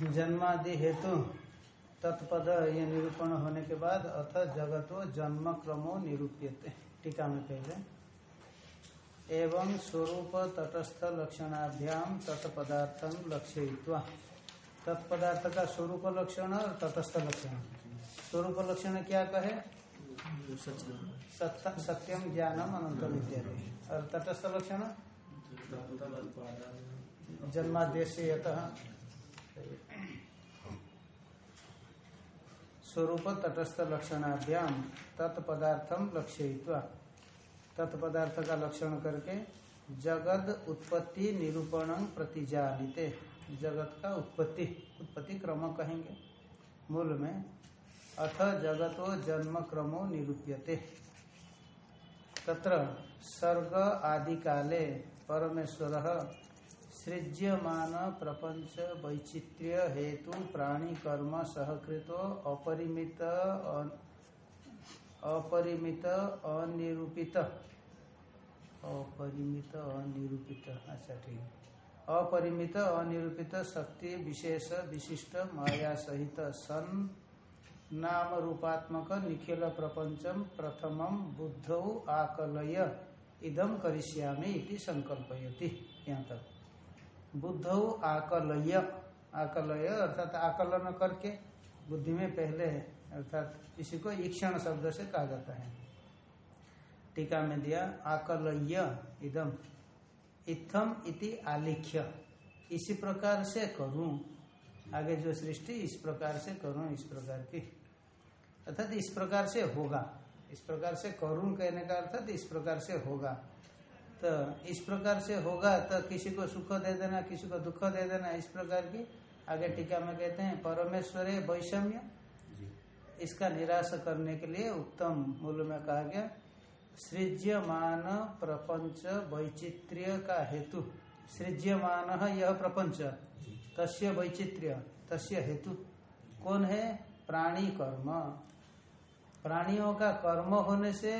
जन्मादि हेतु तत्पद ये निरूपण होने के बाद अथ जगतो जन्म क्रमो निरूप्यते। टीका में पहले। एवं स्वरूप तटस्थ लक्षणाभ्याम तत्पदार्थम लक्ष्ययित्वा तत्पदार्थ का स्वरूप लक्षण और तटस्थ लक्षण। स्वरूप लक्षण क्या कहे? सत्यम ज्ञानम अनंतम इत्यादि। और तटस्थ लक्षण? जन्मादेश स्वरूप तटस्थ लक्षणाभ्याम तत्पदार्थम लक्ष्ययित्वा तत्पदार्थ का लक्षण करके जगद उत्पत्ति निरूपण प्रतिजानिते। जगत का उत्पत्ति। उत्पत्ति क्रम कहेंगे मूल में अथ जगतो जन्म क्रमो निरूप्यते। तत्र सर्ग आदि काले परमेश्वर सृज्यमान प्रपंच वैचित्र्य हेतु प्राणी कर्म सहकृतो अपरिमित अपरिमित अनिरूपित। अपरिमित अनिरूपित अच्छा ठीक। अपरिमित अनिरूपित शक्ति विशेष विशिष्ट माया सहित सन नाम रूपात्मक निखिल प्रपंचम प्रथमम बुद्धौ आकलय। इदम करिष्यामि इति संकल्पयति। यहाँ तक। बुद्धौ आकलय आकलय अर्थात आकलन करके बुद्धि में पहले है, अर्थात इसी को ईक्षण शब्द से कहा जाता है। टीका में दिया, आकलय इदम, इत्थम इति आलिख्य। इसी प्रकार से करूँ, आगे जो सृष्टि, इस प्रकार से करूँ, इस प्रकार की। अर्थात इस प्रकार से होगा। इस प्रकार से करूँ कहने का अर्थात इस प्रकार से होगा। तो इस प्रकार से होगा तो किसी को सुख दे देना किसी को दुख दे देना इस प्रकार की आगे टीका में कहते हैं परमेश्वरे वैषम्य। इसका निराश करने के लिए उत्तम मूल में कहा गया सृज्यमान प्रपंच वैचित्र्य का हेतु। सृज्यमान यह प्रपंच तस्य वैचित्र्य तस्य हेतु। कौन है? प्राणी कर्म। प्राणियों का कर्म होने से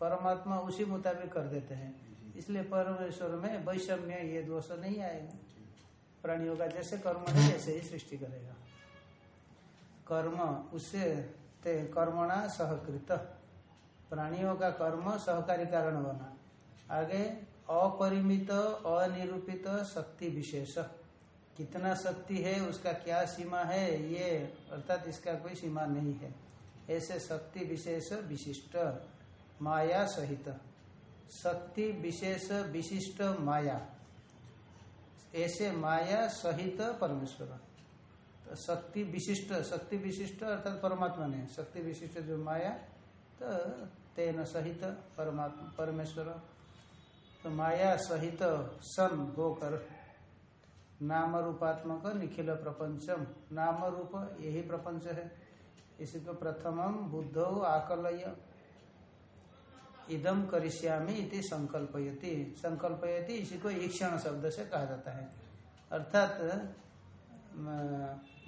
परमात्मा उसी मुताबिक कर देते हैं। इसलिए परमेश्वर में वैषम्य, ये दोष नहीं आएगा। प्राणियों का जैसे कर्म है वैसे ही सृष्टि करेगा। कर्म, उससे ते कर्मणा सहकृत। प्राणियों का कर्म सहकारी कारण बना। आगे, अपरिमित, अनिरूपित शक्ति विशेष। कितना शक्ति है, उसका क्या सीमा है, ये, अर्थात इसका कोई सीमा नहीं है। ऐसे शक्ति विशेष विशिष्ट, माया सहित। शक्ति विशेष विशिष्ट माया। ऐसे माया सहित परमेश्वर। तो शक्ति विशिष्ट शक्ति विशिष्ट अर्थात परमात्मा ने शक्ति विशिष्ट जो माया तो तेन सहित परमात्मा, परमेश्वर। तो माया सहित सन होकर नाम रूपात्मक निखिल प्रपंचम। नाम रूप यही प्रपंच है। इसी को प्रथमम बुद्धौ आकलय। इदम करिष्यामि इति संकल्पयति। संकल्पयति इसी को ईक्षण शब्द से कहा जाता है। अर्थात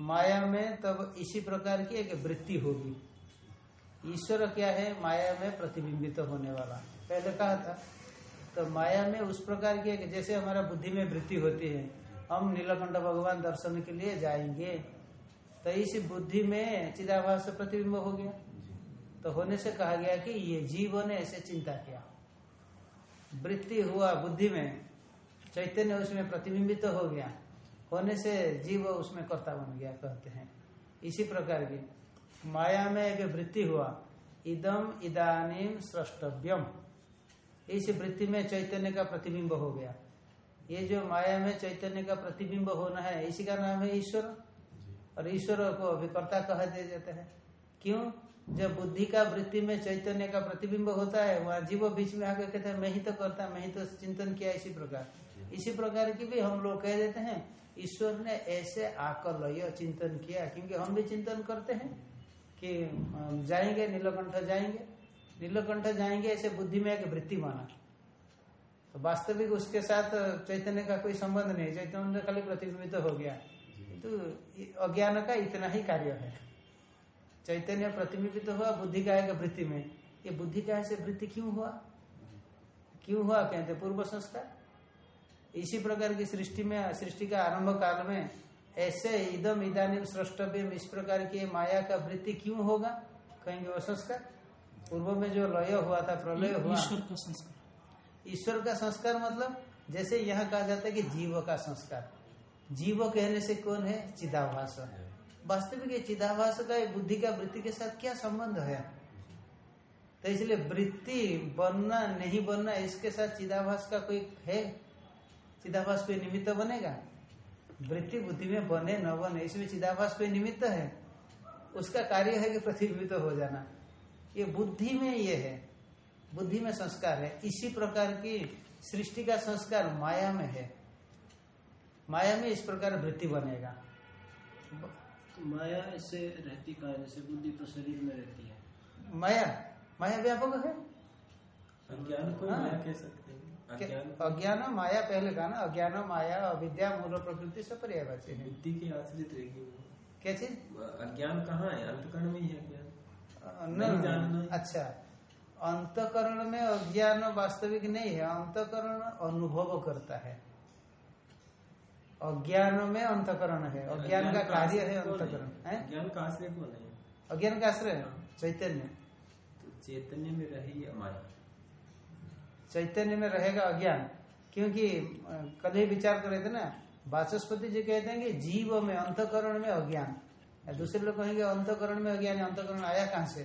माया में तब इसी प्रकार की एक वृत्ति होगी। ईश्वर क्या है? माया में प्रतिबिंबित होने वाला। पहले कहा था तो माया में उस प्रकार की एक, जैसे हमारा बुद्धि में वृत्ति होती है, हम नीलकंठ भगवान दर्शन के लिए जाएँगे तो इस बुद्धि में चिदाभास प्रतिबिंब हो गया। तो होने से कहा गया कि ये जीव ने ऐसे चिंता किया। वृत्ति हुआ बुद्धि में चैतन्य उसमें प्रतिबिंबित तो हो गया। होने से जीव उसमें कर्ता बन गया कहते हैं। इसी प्रकार की माया में एक वृत्ति हुआ इदम इदानीम स्रष्टव्यम। इस वृत्ति में चैतन्य का प्रतिबिंब हो गया। ये जो माया में चैतन्य का प्रतिबिंब होना है इसी का नाम है ईश्वर। और ईश्वर को अभिकर्ता कहा दे जाता है। क्यों? जब बुद्धि का वृत्ति में चैतन्य का प्रतिबिंब होता है वहाँ जीव बीच में आकर कहते हैं मैं ही तो करता मैं ही तो चिंतन किया इसी प्रकार। इसी प्रकार की भी हम लोग कह देते हैं ईश्वर ने ऐसे आकर आकलय चिंतन किया क्योंकि हम भी चिंतन करते हैं कि जाएँगे नीलकंठ जाएँगे। नीलकंठ जाएँगे ऐसे बुद्धि में एक वृत्ति माना तो वास्तविक उसके साथ चैतन्य का कोई संबंध नहीं चैतन्य खाली प्रतिबिंबित तो हो गया। तो अज्ञान का इतना ही कार्य है। चैतन्य प्रतिबिंबित तो हुआ बुद्धि का एक वृत्ति में। ये बुद्धि का ऐसे वृत्ति क्यों हुआ? क्यों हुआ कहते पूर्व संस्कार। इसी प्रकार की सृष्टि में सृष्टि का आरंभ काल में ऐसे इदम इदानिम सृष्टव्यम इस प्रकार की माया का वृत्ति क्यों होगा? कहेंगे वो संस्कार। पूर्व में जो लय हुआ था प्रलय हुआ। ईश्वर का संस्कार। ईश्वर का संस्कार मतलब जैसे यहाँ कहा जाता है कि जीव का संस्कार। जीव कहने से कौन है? चिदाभास। वास्तविक चिदाभास का बुद्धि का, वृत्ति के साथ क्या संबंध है? तो इसलिए वृत्ति बनना, नहीं बनना, इसके साथ चिदाभास का कोई है? चिदाभास कोई निमित्त बनेगा? वृत्ति बुद्धि में बने, न बने, इसमें चिदाभास कोई निमित्त है। उसका कार्य है कि प्रतिबिंबित हो जाना। ये बुद्धि में ये है। बुद्धि में संस्कार है। इसी प्रकार की सृष्टि का संस्कार माया में है। माया में इस प्रकार वृत्ति बनेगा। माया ऐसे रहती का जैसे बुद्धि तो शरीर में रहती है। माया? माया व्यापक है? अज्ञान को हाँ। माया कह सकते हैं। अज्ञान अज्ञान माया पहले कहा ना अज्ञान माया अविद्या मूल प्रकृति सब पर्यावाची है। बुद्धि के आश्रित रहेगी वो। क्या चीज़? अज्ञान कहाँ है? अंतकरण में ही है अज्ञान। नहीं जानना। अच्छा। अंतकरण में अज्ञान वास्तविक नहीं है। अंतकरण अनुभव करता है। अज्ञान में अंतकरण है। अज्ञान का कार्य है अंतकरण है? अज्ञान का आश्रय कौन है अज्ञान का आश्रय चैतन्य। तो चैतन्य में रही है माया चैतन्य में रहेगा अज्ञान। क्योंकि कल ही विचार करे थे ना वाचस्पति जी कहते हैं कि जीव में अंतकरण में अज्ञान। दूसरे लोग कहेंगे अंतकरण में अज्ञान अंतकरण आया कहाँ से?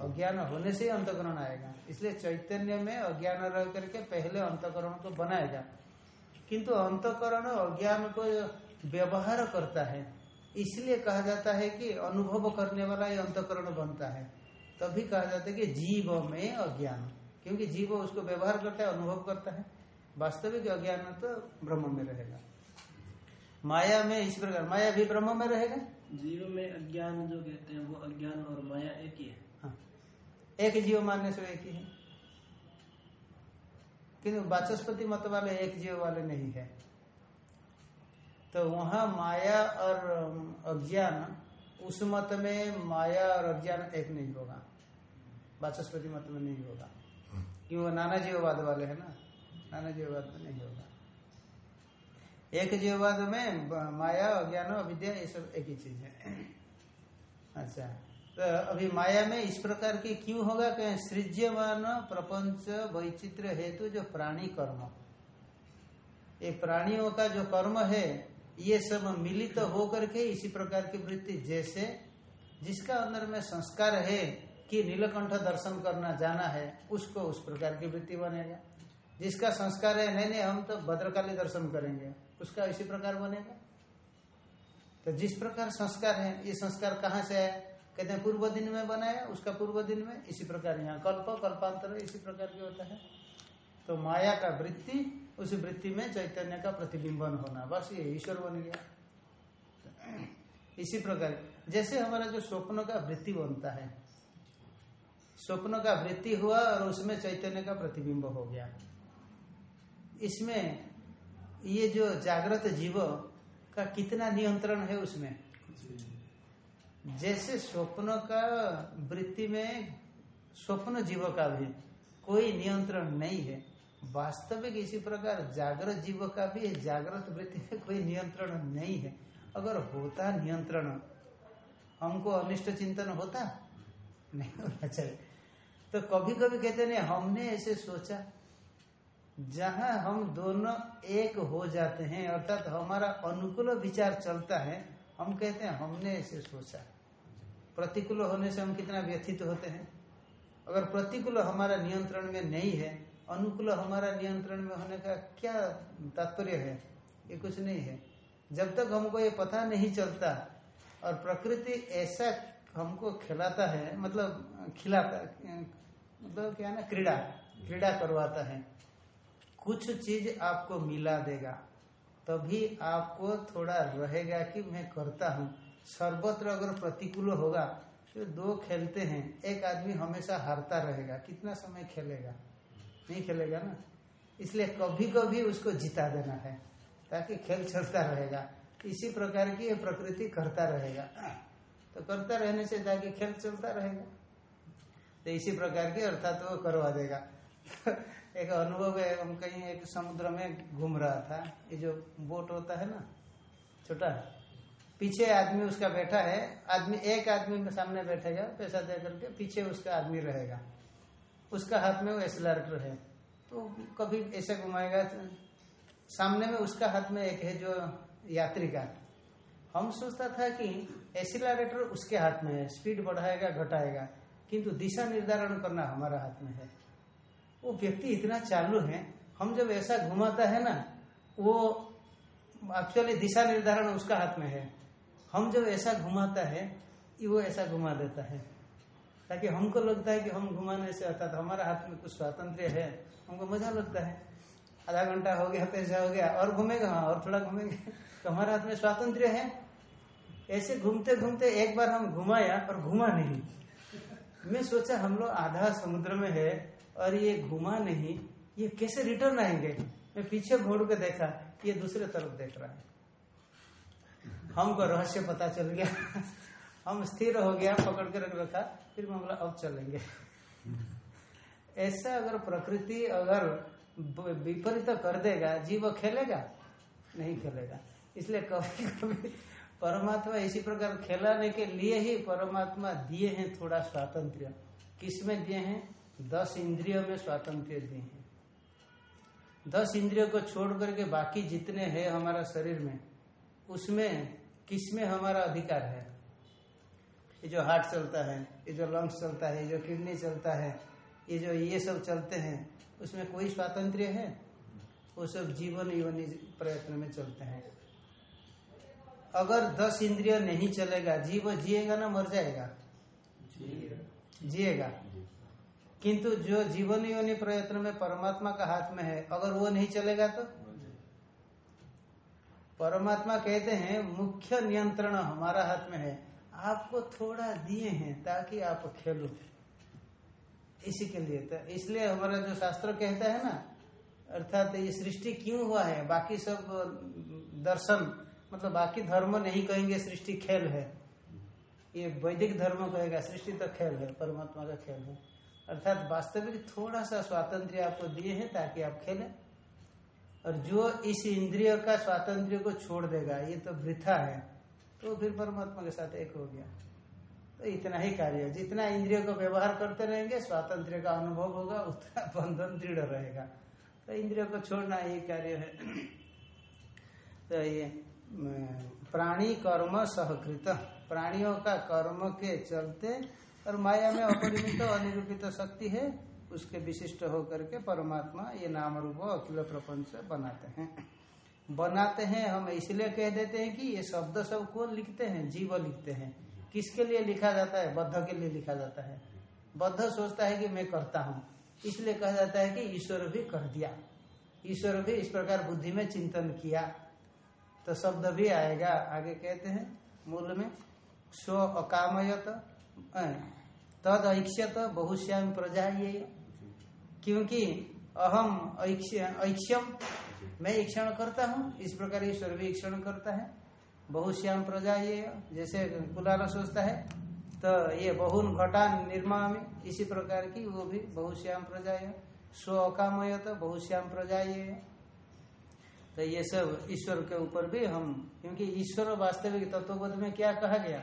अज्ञान होने से ही अंतकरण आएगा। इसलिए चैतन्य में अज्ञान रह करके पहले अंतकरण को बनाएगा। किंतु अंतकरण अज्ञान को व्यवहार करता है। इसलिए कहा जाता है कि अनुभव करने वाला ये अंतकरण बनता है। तभी कहा जाता है कि जीव में अज्ञान क्योंकि जीव उसको व्यवहार करता है अनुभव करता है। वास्तविक अज्ञान तो ब्रह्म में रहेगा। माया में इस प्रकार माया भी ब्रह्म में रहेगा? जीव में अज्ञान जो कहते हैं वो अज्ञान और माया एक ही है। हाँ। एक जीव मानने से एक ही है। किंतु वाचस्पति मत वाले एक जीव वाले नहीं है। तो वहाँ माया और अज्ञान, उस मत में माया और अज्ञान एक नहीं होगा। वाचस्पति मत में नहीं होगा। क्यों? वो नाना जीववाद वाले है ना। नाना जीववाद में नहीं होगा। एक जीववाद में माया, अज्ञान, अविद्या, ये सब एक ही चीज़ है। अच्छा। तो अभी माया में इस प्रकार की क्यों होगा? कि सृज्यमान प्रपंच वैचित्र हेतु जो प्राणी कर्म। ये प्राणियों का जो कर्म है, ये सब मिलित तो हो करके इसी प्रकार की वृत्ति, जैसे जिसका अंदर में संस्कार है कि नीलकंठ दर्शन करना जाना है, उसको उस प्रकार की वृत्ति बनेगा। जिसका संस्कार है, नहीं नहीं, हम तो भद्रकाली दर्शन करेंगे, उसका इसी प्रकार बनेगा। तो जिस प्रकार संस्कार है, ये संस्कार कहाँ से आया? कहते हैं, पूर्व दिन में बनाया, उसका पूर्व दिन में, इसी प्रकार यहाँ कल्प, कल्पांतर इसी प्रकार की होता है। तो माया का वृत्ति, उस वृत्ति में चैतन्य का प्रतिबिंबन होना, बस ये ईश्वर बन गया। इसी प्रकार, जैसे हमारा जो स्वप्न का वृत्ति बनता है, स्वप्न का वृत्ति हुआ और उसमें चैतन्य का प्रतिबिंब हो गया। इसमें ये जो जागृत जीव का कितना नियंत्रण है उसमें? जैसे स्वप्न का वृत्ति में स्वप्न जीव का भी कोई नियंत्रण नहीं है, वास्तविक इसी प्रकार जागृत जीव का भी जागृत वृत्ति में कोई नियंत्रण नहीं है। अगर होता नियंत्रण, हमको अनिष्ट चिंतन होता? नहीं होना चाहिए। तो कभी कभी कहते नहीं, हमने ऐसे सोचा, जहाँ हम दोनों एक हो जाते हैं, अर्थात हमारा अनुकूल विचार चलता है, हम कहते हैं, हमने ऐसे सोचा। प्रतिकूल होने से हम कितना व्यथित होते हैं? अगर प्रतिकूल हमारा नियंत्रण में नहीं है, अनुकूल हमारा नियंत्रण में होने का क्या तात्पर्य है? ये कुछ नहीं है। जब तक हमको ये पता नहीं चलता और प्रकृति ऐसा हमको खिलाता है मतलब खिलाता मतलब क्या ना, क्रीड़ा क्रीड़ा करवाता है। कुछ चीज़ आपको मिला देगा, तभी आपको थोड़ा रहेगा कि मैं करता हूँ। सर्वत्र अगर प्रतिकूल होगा तो दो खेलते हैं, एक आदमी हमेशा हारता रहेगा। कितना समय खेलेगा? नहीं खेलेगा ना? इसलिए कभी कभी उसको जिता देना है, ताकि खेल चलता रहेगा। इसी प्रकार की प्रकृति करता रहेगा। तो करता रहने से ताकि खेल चलता रहेगा। तो इसी प्रकार की अर्थात वो करवा देगा। एक अनुभव है, हम कहीं एक समुद्र में घूम रहा था। ये जो बोट होता है ना, छोटा पीछे आदमी उसका बैठा है, आदमी एक आदमी के सामने बैठेगा, पैसा दे करके पीछे उसका आदमी रहेगा। उसका हाथ में वो एसलरेटर है। तो कभी ऐसे घुमाएगा तो सामने में उसका हाथ में एक है जो यात्री का हम सोचता था कि एसिलरेटर उसके हाथ में है, स्पीड बढ़ाएगा, घटाएगा, किंतु दिशा निर्धारण करना हमारा हाथ में है। वो व्यक्ति इतना चालू है, हम जब ऐसा घुमाता है ना, वो एक्चुअली दिशा निर्धारण उसका हाथ में है। हम जब ऐसा घुमाता है वो ऐसा घुमा देता है। ताकि हमको लगता है कि हम घुमाने से, अर्थात हमारा हाथ में कुछ स्वातंत्र है, हमको मज़ा लगता है। आधा घंटा हो गया पैसा हो गया, और घूमेगा हाँ और थोड़ा घूमेंगे। तो हमारे हाथ में स्वातंत्र है। ऐसे घूमते घूमते एक बार हम घुमाया और घुमा नहीं। मैं सोचा हम लोग आधा समुद्र में है, और ये घुमा नहीं, ये कैसे रिटर्न आएँगे? मैं पीछे घोड़ के देखा, ये दूसरे तरफ़ देख रहा है। हमको रहस्य पता चल गया। हम स्थिर हो गया, पकड़ के रख रखा, फिर मैं बोला अब चलेंगे। ऐसा अगर प्रकृति अगर विपरीत कर देगा, जीव खेलेगा? नहीं खेलेगा। इसलिए कभी कभी परमात्मा इसी प्रकार खेलाने के लिए ही परमात्मा दिए हैं थोड़ा स्वातंत्र किसमें दिए हैं? दस इंद्रियों में स्वातंत्र दिए हैं। दस इंद्रियों को छोड़ करके बाकी जितने हैं हमारा शरीर में, उसमें किसमें हमारा अधिकार है? ये जो हार्ट चलता है, ये जो लंग्स चलता है, ये जो किडनी चलता है, ये जो ये सब चलते हैं, उसमें कोई स्वातंत्र है? वो सब जीवन योनि प्रयत्न में चलते हैं। अगर दस इंद्रिय नहीं चलेगा, जीव जिएगा ना मर जाएगा? जिएगा। किंतु जो जीवन योनि प्रयत्न में परमात्मा का हाथ में है, अगर वो नहीं चलेगा तो? परमात्मा कहते हैं, मुख्य नियंत्रण हमारा हाथ में है। आपको थोड़ा दिए हैं ताकि आप खेलो। इसी के लिए तो इसलिए हमारा जो शास्त्र कहता है ना, अर्थात ये सृष्टि क्यों हुआ है? बाकी सब दर्शन मतलब बाकी धर्म नहीं कहेंगे सृष्टि खेल है। ये वैदिक धर्म कहेगा सृष्टि तो खेल है, परमात्मा का खेल है। अर्थात वास्तविक थोड़ा सा स्वातंत्र आपको दिए हैं ताकि आप खेलें। और जो इस इंद्रिय का स्वातंत्र को छोड़ देगा, ये तो वृथा है तो फिर परमात्मा के साथ एक हो गया। तो इतना ही कार्य है। जितना इंद्रियों को व्यवहार करते रहेंगे स्वातंत्र का अनुभव होगा, उतना बंधन दृढ़ रहेगा। तो इंद्रियों को छोड़ना यही कार्य है। तो ये प्राणी कर्म सहकृत। प्राणियों का कर्म के चलते और माया में अपरिमित अनिरूपित शक्ति है उसके विशिष्ट होकर के परमात्मा ये नाम रूप अखिल प्रपंच बनाते हैं। बनाते हैं, हम इसलिए कह देते हैं कि ये शब्द सब कौन लिखते हैं, जीव लिखते हैं। किसके लिए लिखा जाता है? बद्ध के लिए लिखा जाता है। बद्ध सोचता है कि मैं करता हूँ। इसलिए कहा जाता है कि ईश्वर भी कर दिया। ईश्वर भी इस प्रकार बुद्धि में चिंतन किया। तो शब्द भी आएगा। आगे कहते हैं मूल में, स्व अकामयत तद ऐक्ष्यत, बहुश्याम प्रजा ये क्योंकि अहम ऐक्ष्यम, मैं ईक्षण करता हूँ, इस प्रकार ईश्वर भी ईक्षण करता है। बहुश्याम प्रजा ये, जैसे कुलाल सोचता है तो ये बहुन घटान निर्मा में इसी प्रकार की वो भी बहुश्याम प्रजा है स्व अकामय तो बहुश्याम प्रजा ये। तो ये सब ईश्वर के ऊपर भी हम, क्योंकि ईश्वर वास्तविक तत्वबोध में क्या कहा गया?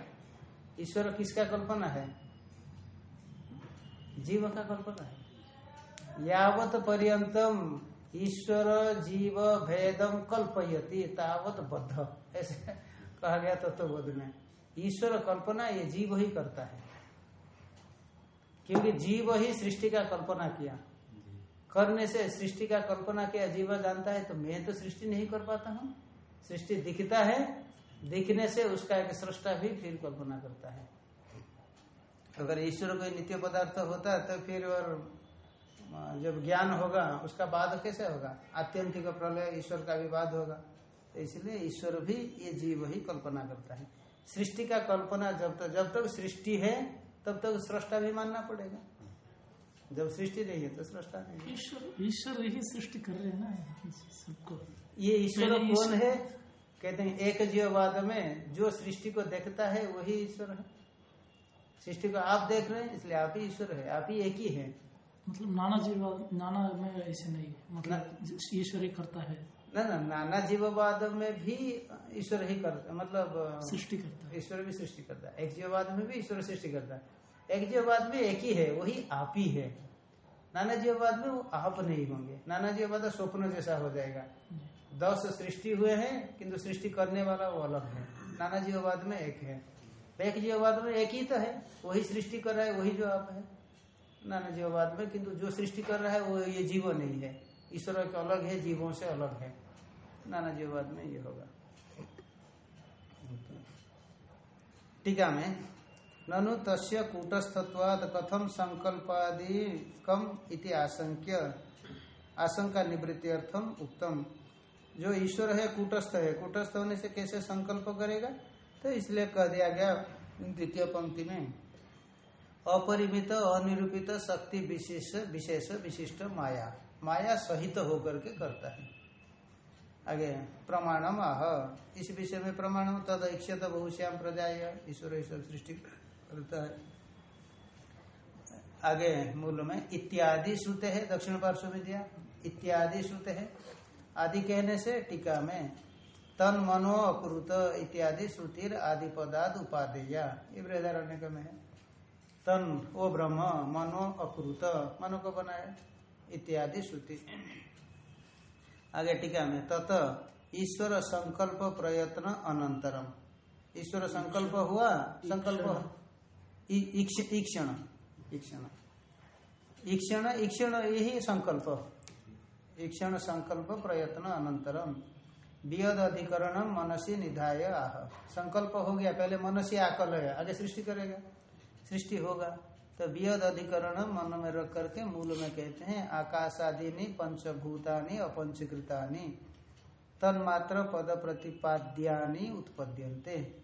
ईश्वर किसका कल्पना है? जीव का कल्पना है। यावत पर्यंतम ईश्वर जीव भेदम कल्पयति, तावत बद्ध। ऐसे कहा गया तत्वबोध में। ईश्वर कल्पना ये जीव ही करता है। क्योंकि जीव ही सृष्टि का कल्पना किया। करने से सृष्टि का कल्पना किया, जीव जानता है तो मैं तो सृष्टि नहीं कर पाता हूँ। सृष्टि दिखता है, दिखने से उसका एक सृष्टा भी फिर कल्पना करता है। अगर ईश्वर कोई नित्य पदार्थ होता तो फिर और जब ज्ञान होगा उसका बाद कैसे होगा? आत्यंतिक प्रलय ईश्वर का भी बाद होगा। तो इसलिए ईश्वर भी ये जीव ही कल्पना करता है। सृष्टि का कल्पना जब तक जब तक सृष्टि है तब तक सृष्टा भी मानना पड़ेगा। जब सृष्टि नहीं है तो सृष्टा नहीं ईश्वर ईश्वर ही सृष्टि कर रहे हैं ना सबको। ये ईश्वर कौन है? कहते हैं एक जीववाद में जो सृष्टि को देखता है वही ईश्वर है। सृष्टि को आप देख रहे हैं इसलिए आप ही ईश्वर है आप ही एक ही है। मतलब नाना जीव नाना में ऐसे नहीं मतलब ईश्वर ही करता है। ना ना नाना जीववाद में भी ईश्वर ही करता मतलब सृष्टि करता है। ईश्वर भी सृष्टि करता है। एक जीववाद में भी ईश्वर सृष्टि करता है। एक जीववाद में एक ही है वही आप ही है। नाना जीववाद में वो आप नहीं होंगे। नाना जीववाद स्वप्न जैसा हो जाएगा। दस सृष्टि हुए हैं किंतु सृष्टि करने वाला वो अलग है। नाना जीववाद में एक है। एक जीववाद में एक ही तो है। वही सृष्टि कर रहा है वही जो आप है। नाना जीववाद में, किंतु जो सृष्टि कर रहा है, वो ये जीव नहीं है। ईश्वर के अलग है, जीवों से अलग है। नाना जीववाद में ये होगा। टीका में, ननु तस्य कूटस्थत्वाद कथम संकल्पादि कम इति आशंक्य। आशंका निवृत्ति अर्थम उत्तम जो ईश्वर है, कूटस्थ है, कूटस्थ होने से कैसे संकल्प करेगा? तो इसलिए कह दिया गया द्वितीय पंक्ति में। अपरिमित, अनिरूपित, शक्ति विशेष विशेष, विशिष्ट माया। माया सहित होकर के करता है। आगे, प्रमाणम आह इस विषय में प्रमाणम तद इक्षत बहुश्याम प्रजाय। ईश्वर ईश्वर सृष्टि करता है। आगे, मूल में इत्यादि श्रुते है, दक्षिण पार्श्व में दिया। इत्यादि श्रुते है। आदि कहने से टीका में तन मनो अकुरुत इत्यादि श्रुतिर आदि पदार्थ उपादेया। ये बृहदारण्य में है। तन ओ ब्रह्म मनो अकुरुत मनो को बनाए इत्यादि श्रुति। आगे टीका में तत ईश्वर संकल्प प्रयत्न अनंतरम। ईश्वर संकल्प हुआ? संकल्प ईक्षण। ईक्षण। ईक्षण ईक्षण यही संकल्प। ईक्षण संकल्प प्रयत्न अनंतरम। वियद अधिकरण मनसी निधाय आह। संकल्प हो गया पहले मनसी आकल है आगे सृष्टि करेगा। सृष्टि होगा। तो वियद अधिकरण मन में रख करके मूल में कहते हैं, आकाशादीनी, पंचभूतानि, अपंचीकृतानि। तन्मात्र पद प्रतिपाद्यानि उत्पद्यन्ते।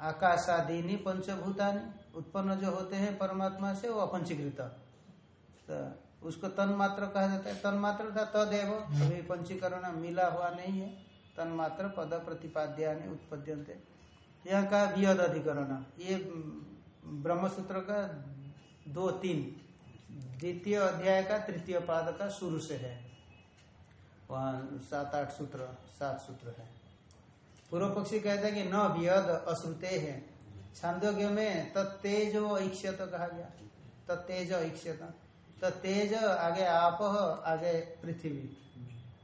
आकाशादीनी, पंचभूतानि उत्पन्न जो होते हैं परमात्मा से, वो अपंचीकृत। तो उसको तन्मात्र कहा जाता है। तन्मात्र था तदेव, अभी पंचीकरण मिला हुआ नहीं है। तन्मात्र पद प्रतिपाद्यानि उत्पद्यन्ते। यहाँ का वियद अधिकरण ये ब्रह्मसूत्र का दो, तीन। द्वितीय अध्याय का, तृतीय पाद का शुरू से है। वहाँ सात, आठ सूत्र, सात सूत्र है। पूर्व पक्षी कहता है कि न वियद अश्रुते है। छांदोग्य में तत्तेजो ऐक्षत कहा गया। तत्तेज ऐक्षत तो तेज आगे आप, आगे पृथ्वी।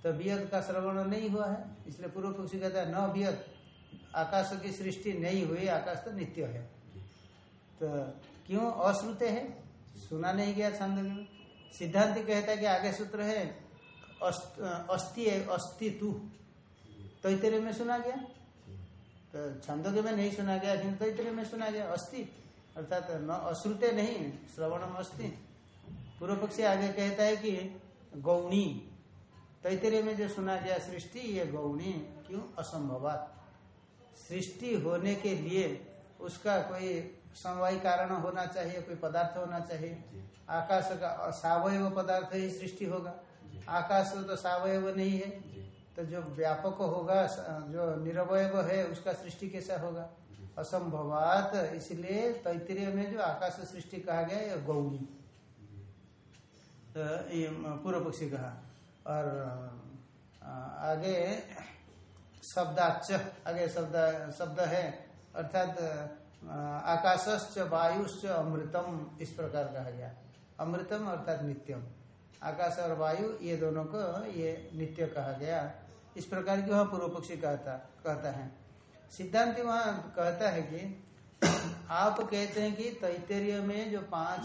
तो वियद का श्रवण नहीं हुआ है। इसलिए पूर्व पक्षी कहता है न आकाश की सृष्टि नहीं हुई, आकाश तो नित्य है। तो क्यों अश्रुते है? सुना नहीं गया छांदोग्य में। सिद्धांत कहता है कि आगे सूत्र है, अस्ति है तू तैतरे में सुना गया? तो छंदोग्य में नहीं सुना गया तैतरे में सुना गया, अस्ति। अर्थात न अश्रुते नहीं, श्रवणम अस्ति। पूर्व पक्षी आगे कहता है कि गौणी। तैतरे में जो सुना गया सृष्टि, ये गौणी क्यों? असंभवात। सृष्टि होने के लिए उसका कोई समवाय कारण होना चाहिए कोई पदार्थ होना चाहिए। आकाश का सावयव पदार्थ ही सृष्टि होगा। आकाश तो सावयव नहीं है। तो जो व्यापक होगा जो निरवयव है उसका सृष्टि कैसा होगा? असंभवात इसलिए तैतरीय में जो आकाश सृष्टि कहा गया यह गौणी। तो पूर्व पक्षी कहा। और आगे शब्दाच आगे शब्द शब्द है। अर्थात आकाशश्च, वायुश्च, अमृतम, इस प्रकार कहा गया। अमृतम अर्थात नित्यम। आकाश और वायु, ये दोनों को ये नित्य कहा गया। इस प्रकार की वहाँ पूर्व पक्षी कहता कहता है। सिद्धांत वहाँ कहता है कि आप कहते हैं कि तैतरीय में जो पाँच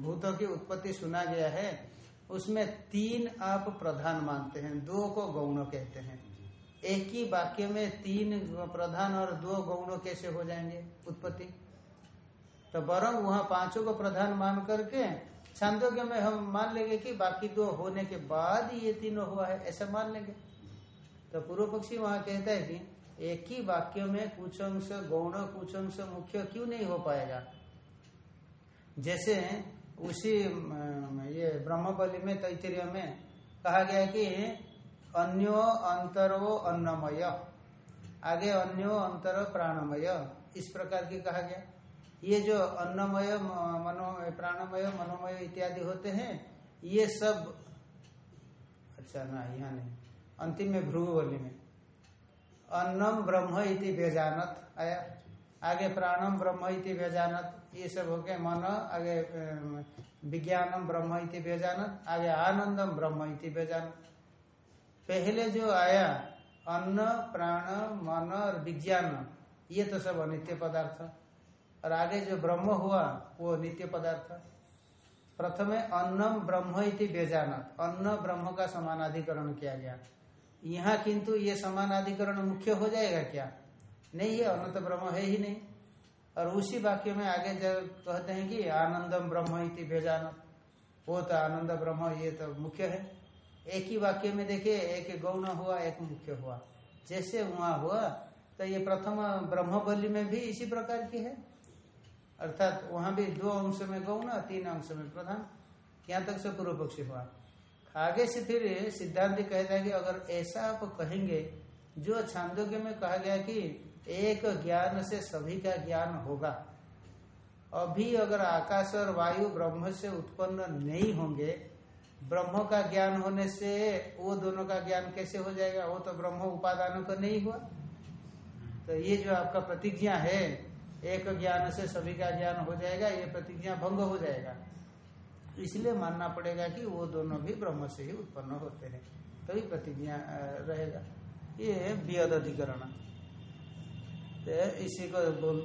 भूतों की उत्पत्ति सुना गया है, उसमें तीन आप प्रधान मानते हैं, दो को गौण कहते हैं। एक ही वाक्य में तीन प्रधान और दो गौण कैसे हो जाएँगे? उत्पत्ति। तो बरं वहाँ पाँचों को प्रधान मान करके छांदोग्य में हम मान लेंगे कि बाकी दो होने के बाद ये तीनों हुआ है, ऐसा मान लेंगे। तो पूर्व पक्षी वहाँ कहता है कि एक ही वाक्य में कुछ अंश गौण, कुछ अंश मुख्य क्यों नहीं हो पाएगा? जैसे उसी ये ब्रह्मबलि में, तैतरीय में कहा गया कि अन्यो अंतरो अन्नमय। आगे अन्यो अंतर प्राणमय। इस प्रकार की कहा गया। ये जो अन्नमय मनोमय प्राणमय, मनोमय इत्यादि होते हैं, ये सब अच्छा ना, यहाँ नहीं। अंतिम में भ्रुवली में। अन्नम ब्रह्म इति व्यजानत। आया। आगे प्राणम ब्रह्म इति व्यजानत। ये सब हो गए मन। आगे विज्ञानम ब्रह्म इति व्यजानत। आगे आनंदम ब्रह्म इति व्यजानत। पहले जो आया, अन्न, प्राण, मन और विज्ञान, ये तो सब अनित्य पदार्थ। और आगे जो ब्रह्म हुआ, वो नित्य पदार्थ। प्रथमे अन्नम ब्रह्म इति व्यजानत। अन्न ब्रह्म का समानाधिकरण किया गया। यहाँ किंतु ये समानाधिकरण मुख्य हो जाएगा क्या? नहीं, ये अन्न तो ब्रह्म है ही नहीं। और उसी वाक्य में आगे जब कहते हैं कि आनंदम ब्रह्म इति व्यजानत। वो तो आनंद ब्रह्म, ये तो मुख्य है। एक ही वाक्य में देखिए एक गौण हुआ, एक मुख्य हुआ। जैसे वहाँ हुआ तो ये प्रथम ब्रह्म बलि में भी इसी प्रकार की है। अर्थात वहाँ भी दो अंश में गौण, तीन अंश में प्रधान। यहाँ तक से पूर्व पक्षी हुआ। आगे से फिर सिद्धांत कहता है कि अगर ऐसा आप कहेंगे, जो छांदोग्य में कहा गया कि एक ज्ञान से सभी का ज्ञान होगा, अभी अगर आकाश और वायु ब्रह्म से उत्पन्न नहीं होंगे ब्रह्म का ज्ञान होने से वो दोनों का ज्ञान कैसे हो जाएगा? वो तो ब्रह्म उपादानों का नहीं हुआ। तो ये जो आपका प्रतिज्ञा है, एक ज्ञान से सभी का ज्ञान हो जाएगा, ये प्रतिज्ञा भंग हो जाएगा। इसलिए मानना पड़ेगा कि वो दोनों भी ब्रह्म से ही उत्पन्न होते हैं। तभी तो प्रतिज्ञा रहेगा। ये वियद अधिकरण इसी को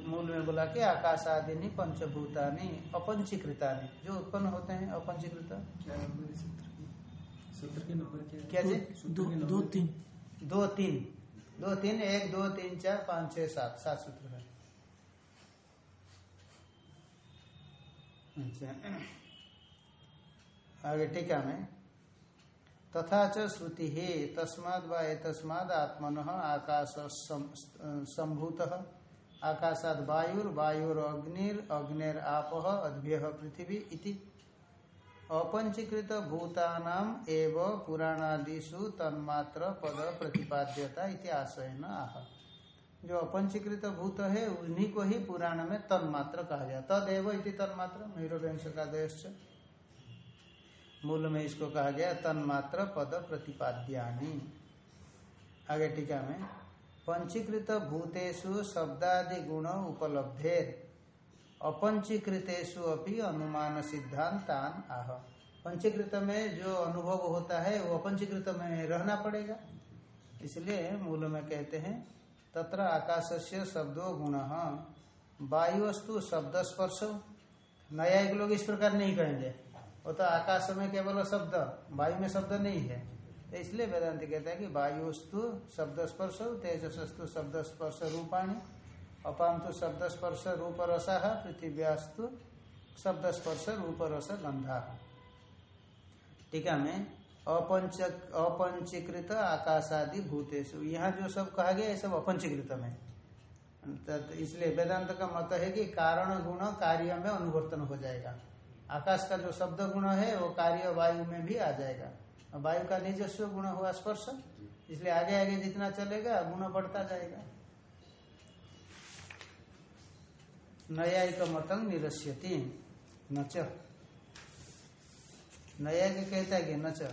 मूल में बोला कि आकाश आदि नहीं पंचभूतानी अपंचीकृतानी। जो उत्पन्न होते हैं अपंचीकृत। क्या नंबर सूत्र की? सूत्र के नंबर क्या जी? दो दो तीन। दो तीन। दो तीन एक दो तीन चार पाँच छह सात। सात सूत्र है। अच्छा। आगे टीका में तथा च श्रुति तस्माद आत्मन आकाश संभूत। आकाशाद वायुर वायुर आप अद्भ्य पृथ्वी इति। अपंचीकृत भूतानाम एव पुराणादिषु तन्मात्र पद प्रतिपाद्यता इति आशयन आह। जो अपंचीकृत भूत है, उन्हीं को ही पुराण में तन्मात्र कहा गया। तदेव इति तन्मात्र मेरुवंश का देश मूल में इसको कहा गया तन्मात्र पद प्रतिपाद्यानि। आगे टीका में, पंचीकृत भूतेषु शब्दादि गुण उपलब्धेर, अपंचीकृतेषु अपनी अनुमान सिद्धांतान आह। पंचीकृत में जो अनुभव होता है, वो अपंचीकृत में रहना पड़ेगा। इसलिए मूल में कहते हैं, तत्र आकाशस्य शब्दो गुण वायुअस्तु शब्द स्पर्श नया एक लोग इस प्रकार नहीं कहेंगे। वो तो आकाश में केवल शब्द, वायु में शब्द नहीं है। तो इसलिए वेदांति कहता है कि वायुस्तु शब्द स्पर्श, तेजसस्तु शब्द स्पर्श रूपाणी अपाम तो शब्द स्पर्श रूप रसा पृथिव्यास्तु शब्द स्पर्श रूप रस गंधा टीका में अपंच, अपंचीकृत आकाशादि भूतेषु। यहाँ जो सब कहा गया, ये सब अपंचीकृत में। तो इसलिए वेदांत का मत है कि कारण, गुण, कार्य में अनुवर्तन हो जाएगा। आकाश का जो शब्द गुण है, वो कार्य वायु में भी आ जाएगा। वायु का निजस्व गुण हुआ स्पर्श। इसलिए आगे आगे जितना चलेगा, गुण बढ़ता जाएगा। न्यायिक मतंग निरस्यति, नच। न्यायिक कहता है कि नच।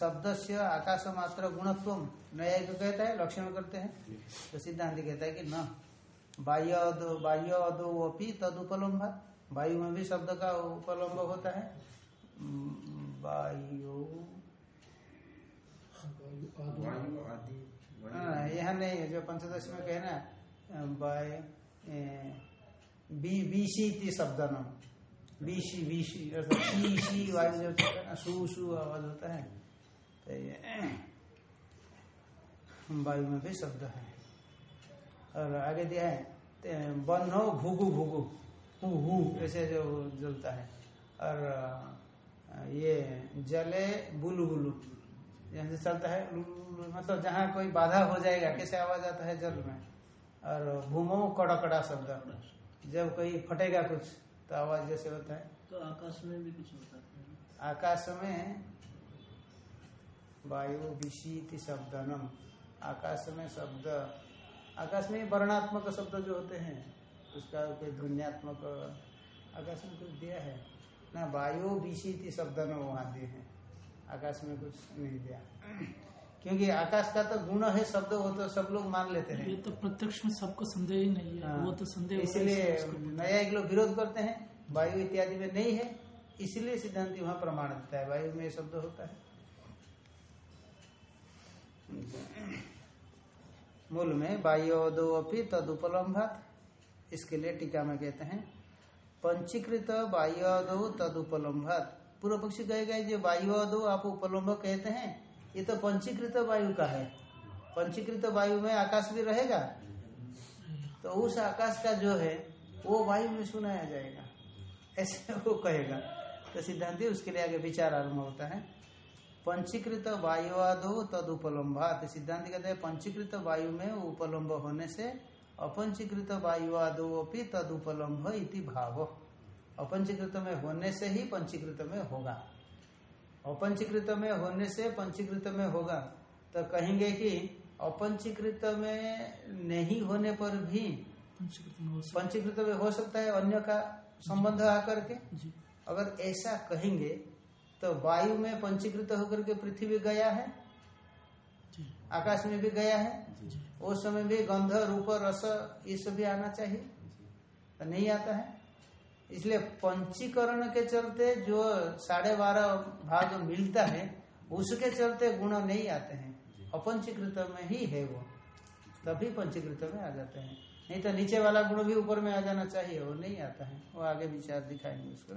शब्द से आकाश मात्र गुणत्व। न्यायिक कहता है, लक्षण करते हैं। तो सिद्धांत कहता है कि न। बाह्य बाह्य अदो अपनी तद उपलम्बा वायु में भी शब्द का उपलम्ब होता है। वायु। हाँ, यहाँ नहीं है जो पंचदश में कहे ना बाय बीसी इति शब्द न बीसी अर्थात वायु जो चलता है ना सु सु आवाज़ होता है। तो ये वायु में भी शब्द है। और आगे दिया है बन्हो भूगु भूगु। ऐसे जो जलता है। और ये जले बुलु बुलु यहाँ से चलता है मतलब जहाँ कोई बाधा हो जाएगा कैसे आवाज़ आता है जल में। और भूमो कड़कड़ा शब्द। जब कोई फटेगा कुछ तो आवाज़ जैसे होता है। तो आकाश में भी कुछ होता है। आकाश में वायु विशीति शब्दनम। आकाश में शब्द आकाश में वर्णात्मक शब्द जो होते हैं उसका कोई ध्वन्यात्मक आकाश में कुछ दिया है? ना वायु विशीति शब्द में वहाँ दिए हैं। आकाश में कुछ नहीं दिया। क्योंकि आकाश का तो गुण है शब्द वो तो सब लोग मान लेते हैं। ये तो प्रत्यक्ष में सबको संदेह ही नहीं है। हाँ। वो तो संदेह इसलिए नया एक लोग विरोध करते हैं। वायु इत्यादि में नहीं है। इसलिए सिद्धांत वहाँ प्रमाण देता है। वायु में शब्द होता है। मूल में वायोदो अपनी तदुपलम्भात। इसके लिए टीका में कहते हैं पंचीकृत वायुदो तदुपलम्भात। पूर्व पक्षी कहेगा जो वायु वायुदो आप उपलम्ब कहते हैं, ये तो पंचीकृत वायु का है। पंचीकृत वायु में आकाश भी रहेगा। तो उस आकाश का जो है, वो वायु में सुनाया जाएगा। ऐसे वो कहेगा। तो सिद्धांति उसके लिए आगे विचार आरंभ होता है। पंचीकृत वायु वायुआदो तद उपलम्बात सिद्धांत कहते हैं, पंचीकृत वायु में उपलम्ब होने से अपंचीकृत वायुआदो अपनी तद उपलम्ब इति भाव। अपंचीकृत में होने से ही पंचीकृत में होगा। अपंचीकृत में होने से पंचीकृत में होगा तो कहेंगे कि अपंचीकृत में नहीं होने पर भी पंचीकृत में हो सकता हो। अन्य का संबंध आकर के? अगर ऐसा कहेंगे तो वायु में पंचीकृत होकर के पृथ्वी गया है? आकाश में भी गया है? उस समय भी गंध रूप रस ये सब भी आना चाहिए। तो नहीं आता है। इसलिए पंचीकरण के चलते जो साढ़े बारह भाग मिलता है उसके चलते गुण नहीं आते हैं। अपंचीकृत में ही है वो। तभी पंचीकृत में आ जाते हैं। नहीं तो नीचे वाला गुण भी ऊपर में आ जाना चाहिए वो नहीं आता है। वो आगे विचार दिखाएँगे उसको।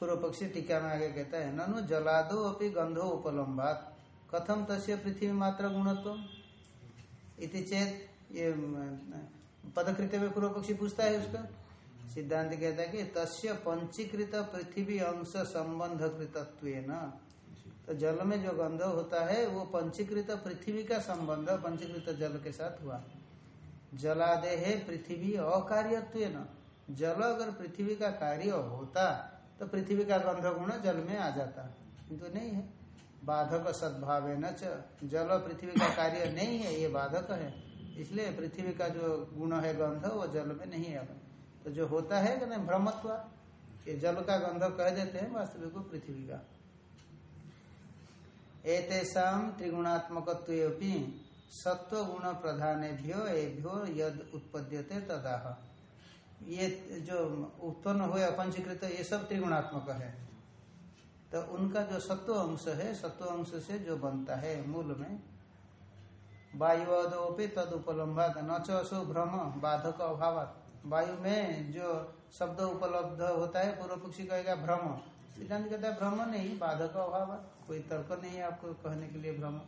पूर्व पक्षी टीका में आगे कहता है ननु जलादो अपनी गंधो उपलम्बात कथम तस्य पृथ्वी मात्र गुणत्व? इति चेत ये पदकृत्य में पूर्व पक्षी पूछता है उसका। सिद्धांत कहता है कि तस्य पंचीकृत पृथ्वी अंश संबंध कृतत्व तो जल में जो गंध होता है, वो पंचीकृत पृथ्वी का संबंध पंचीकृत जल के साथ हुआ। जलादे है पृथ्वी अकार्यत्व जल अगर पृथ्वी का कार्य होता तो पृथ्वी का गंध गुण जल में आ जाता। किंतु नहीं है। बाधक सद्भाव न जल पृथ्वी का कार्य नहीं है, ये बाधक है। इसलिए पृथ्वी का जो गुण है, गंध, वो जल में नहीं है। तो जो होता है कि नहीं, भ्रमत्व, ये जल का गंध कह देते हैं वास्तविक को पृथ्वी का। एतेषाम त्रिगुणात्मक सत्व गुण प्रधानेभ्यो एभ्यो यद उत्पद्यते तदाह। ये जो उत्पन्न हुए अपंचीकृत, ये सब त्रिगुणात्मक है। तो उनका जो सत्व अंश है, सत्व अंश से जो बनता है मूल में वायुअदोपि तद उपलम्बात न चो भ्रम बाधक अभाव वायु में जो शब्द उपलब्ध होता है, पूर्व पक्षी कहेगा भ्रम सिद्धांत कहता है भ्रम नहीं, बाधक अभाव कोई तर्क नहीं है आपको कहने के लिए भ्रम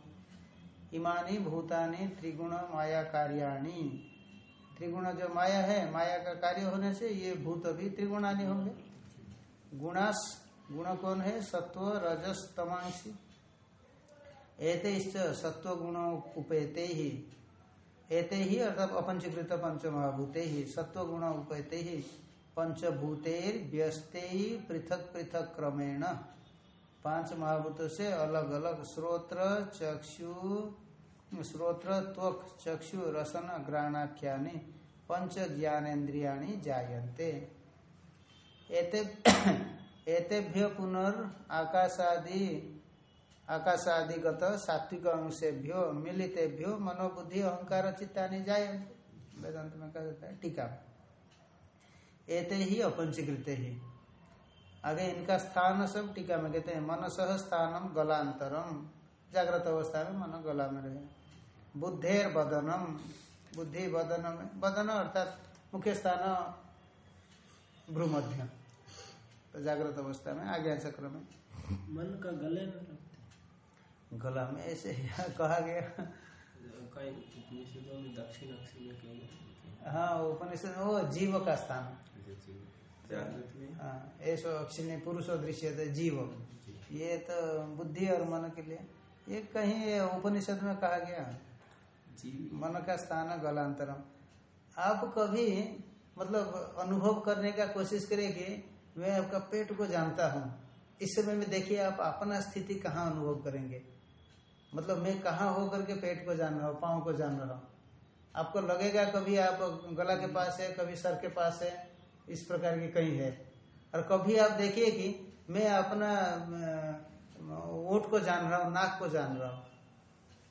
इमानी भूतानी त्रिगुण माया कार्याणी। त्रिगुण जो माया है, माया का कार्य होने से ये भूत भी त्रिगुणानी होंगे। गुणास गुण कौन है? सत्व, रजस, तमांसी। एते सत्व गुण उपेते ही। एते ही अर्थात अपंचीकृत पंच महाभूते ही। सत्व गुण उपेते ही। पंचभूतेर व्यस्ते पृथक पृथक क्रमेण। पाँच महाभूतों से अलग अलग श्रोत्र चक्षु श्रोत्र त्वक, चक्षु, रसन ग्राणाख्यानि पंच ज्ञानेन्द्रियाणि जायन्ते। एते एतेभ्य पुनर् आकाशादि, आकाशादिगत सात्विक अंशेभ्यो, मिलितेभ्यो, मनोबुद्धि, अहंकार चित्तानि जायन्ते। वेदांत में कहा जाता है, टीका। एते ही अपंचीकृत ही। आगे इनका स्थान सब टीका में कहते हैं मनसह स्थानम गलांतरम। जागृत अवस्था में मन गला में रहे। बुद्धेर बदनम। बुद्धि बदन में बदन अर्थात मुख्य स्थान भ्रूमध्य तो जागृत अवस्था में आज्ञा चक्र में। मन का गले में रखते गला में ऐसे कहा गया। कई उपनिषदों में दक्षिण अक्षी में कहीं हाँ। उपनिषद वो जीव का स्थान। जागृत में। हाँ, ऐसो अक्षिणी पुरुषो दृश्य थे जीव। ये तो बुद्धि और मन के लिए। ये कहीं उपनिषद में कहा गया। मन का स्थान गलांतरम। आप कभी मतलब अनुभव करने का कोशिश करें कि मैं आपका पेट को जानता हूँ। इस समय में देखिए आप अपना स्थिति कहाँ अनुभव करेंगे? मतलब मैं कहाँ होकर के पेट को जान रहा हूँ, पाँव को जान रहा हूँ? आपको लगेगा कभी आप गला के पास है, कभी सर के पास है, इस प्रकार की कहीं है। और कभी आप देखिए कि मैं अपना ओठ को जान रहा हूँ, नाक को जान रहा हूँ।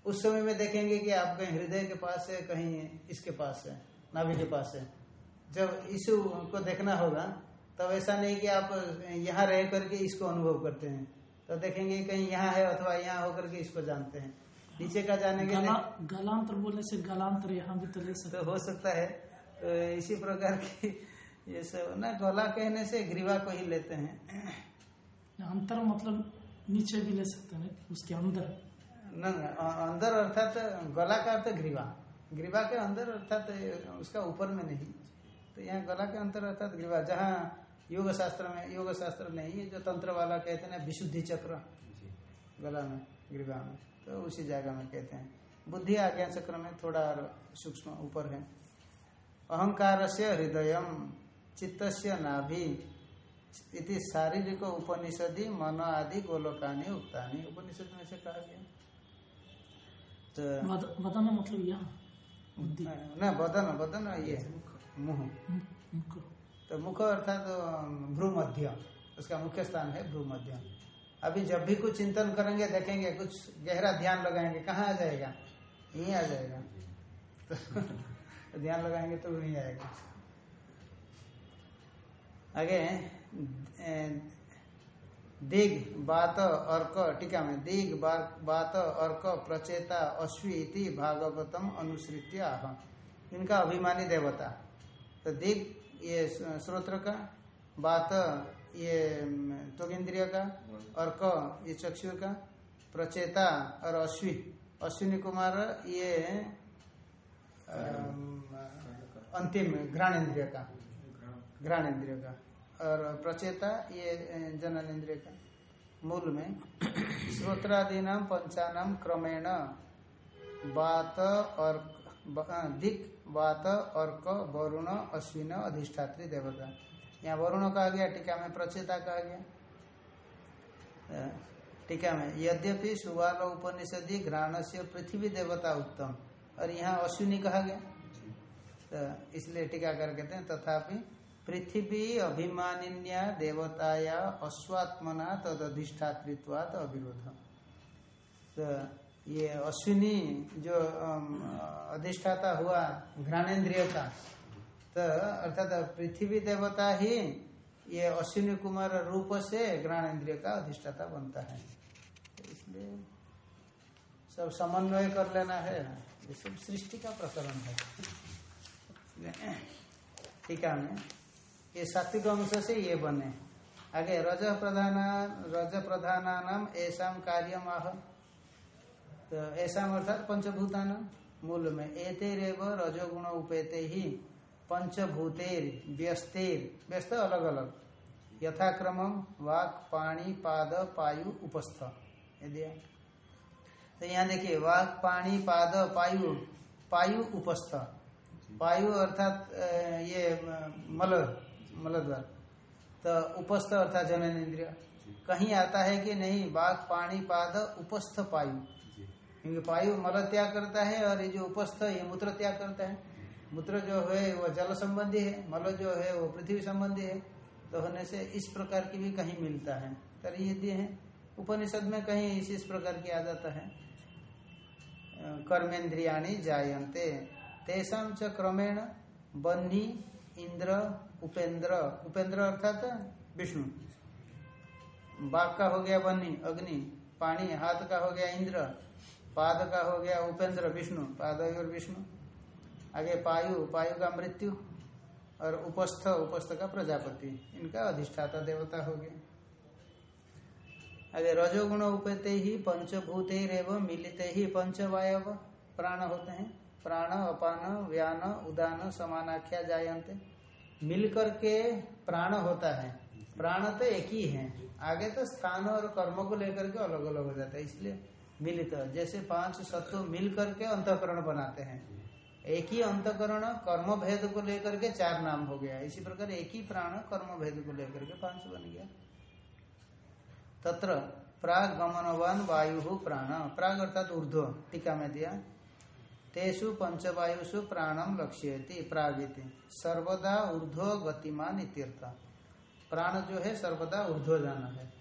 उस समय में देखेंगे कि आप कहीं हृदय के पास है, कहीं इसके पास है, नाभि के पास है। जब इस को देखना होगा तब ऐसा नहीं कि आप यहाँ रह करके इसको अनुभव करते हैं। तो देखेंगे कहीं यहाँ है अथवा यहाँ होकर के इसको जानते हैं। नीचे का जानेंगे गला नहीं। गलांतर बोले से गलांतर यहाँ भी तो ले सकते तो हो। सकता है। तो इसी प्रकार की ये सब ना गला कहने से ग्रीवा को ही लेते हैं। अंतर मतलब नीचे भी ले सकते हैं उसके अंदर। न न, अंदर अर्थात गला का अर्थ ग्रीवा ग्रीवा के अंदर अर्थात उसका ऊपर में नहीं। तो यहाँ गला के अंतर अर्थात ग्रीवा जहाँ योग शास्त्र में योग शास्त्र नहीं जो तंत्र वाला कहते हैं ना विशुद्धि चक्र गला में ग्रीवा में तो उसी जगह में कहते हैं। बुद्धि आज्ञा चक्र में थोड़ा सूक्ष्म ऊपर है। अहंकार से हृदय चित्त से नाभि इति शारीरिक उपनिषदि मन आदि गोलोकानी उक्तानी। उपनिषद में से कहा गया। तो वदन मतलब यहाँ बुद्धि। न बदन बदन ये मुँह मुख- मुख। तो मुख अर्थात भ्रू मध्य उसका मुख्य स्थान है भ्रू मध्य अभी जब भी कुछ चिंतन करेंगे, देखेंगे, कुछ गहरा ध्यान लगाएँगे, कहाँ आ जाएगा? यहीं आ जाएगा। तो ध्यान लगाएँगे तो वहीं आएगा। आगे दिग, बात, अर्क, टीका में, दिग, बात अर्क, प्रचेता, अश्वी इति, भागवतम अनुसृत्य आह इनका अभिमानी देवता। तो दिग ये श्रोत्र का, बात ये त्वगिंद्रिय का अर्क ये चक्षु का, प्रचेता और अश्वी। अश्विनी कुमार ये अंतिम घ्राणेन्द्रिय का। घ्राण इंद्रिय का। और प्रचेता ये जनन इंद्रिय का। मूल में श्रोत्रादि नाम पंचानाम क्रमेण बात और दिक बात अर्क वरुण, अश्विन, अधिष्ठात्री, देवता। यहाँ वरुण कहा गया, टीका में प्रचेता कहा गया। टीका में, यद्यपि सुवाल उपनिषदि घ्राण से पृथ्वी देवता उत्तम, और यहाँ अश्विनी कहा गया। तो इसलिए टीकाकार कहते हैं, तथापि पृथ्वी अभिमानिन्या देवताया अश्वात्मना तद अधिष्ठातृत्वात अविरोध तो ये अश्विनी जो अधिष्ठाता हुआ घ्राणेन्द्रिय का तो अर्थात पृथ्वी देवता ही ये अश्विनी कुमार रूप से घ्राणेन्द्रिय का अधिष्ठाता बनता है। इसलिए सब समन्वय कर लेना है। ये सब सृष्टि का प्रकरण है। टीका में ये सात्विक अंश से ये बने। आगे रज प्रधान रज प्रधान नाम ऐसा कार्य आह तो ऐसा अर्थात पंचभूतान मूल में एतेरेव रजोगुण उपेते ही पंचभूतेर व्यस्तेर व्यस्त अलग अलग। यथाक्रम वाक पाणी पाद पायु उपस्थ। ये दिया। तो यहाँ देखिए वाक पाणी पाद पायु पायु उपस्थ। पायु अर्थात ये मल मलद्वार। तो उपस्थ अर्थात जनन इंद्रिय कहीं आता है कि नहीं बाघ पाणी पाद उपस्थ पायु। क्योंकि पायु मल त्याग करता है और ये जो उपस्थ ये मूत्र त्याग करता है। मूत्र जो है, वो जल संबंधी है, मल जो है, वो पृथ्वी संबंधी है तो होने से इस प्रकार की भी कहीं मिलता है। तर ये दिए हैं। उपनिषद में कहीं इस इस प्रकार की आ जाता है। कर्मेन्द्रियाणी जायन्ते। तेषाम च क्रमेण बन्ही इंद्र उपेंद्र। उपेंद्र अर्थात विष्णु। बाघ का हो गया बन्ही अग्नि। पानी हाथ का हो गया इंद्र। पाद का हो गया उपेंद्र विष्णु पाद और विष्णु। आगे पायु पायु का मृत्यु और उपस्थ उपस्थ का प्रजापति। इनका अधिष्ठाता देवता हो गया। आगे रजोगुण उपेते ही पंचभूते एवं मिलिते ही पंचवायव, प्राण होते हैं। प्राण, अपान, व्यान, उदान, समानाख्या जायते मिलकर के प्राण होता है। प्राण तो एक ही है। आगे तो स्थान और कर्म को लेकर के अलग अलग हो जाता है। इसलिए मिलित। जैसे पाँच सत्व मिल करके अंतकरण बनाते हैं। एक ही अंतकरण कर्म भेद को लेकर के चार नाम हो गया। इसी प्रकार एक ही प्राण कर्म भेद को लेकर के पाँच बन गया। तत्र प्राग वायु प्राण। प्राग अर्थात ऊर्ध्व, टीका में दिया। तेषु पंचवायुषु प्राणम लक्ष्यति, प्रागिति। सर्वदा ऊर्ध्व गतिमान प्राण जो है, सर्वदा ऊर्ध्व जाना है।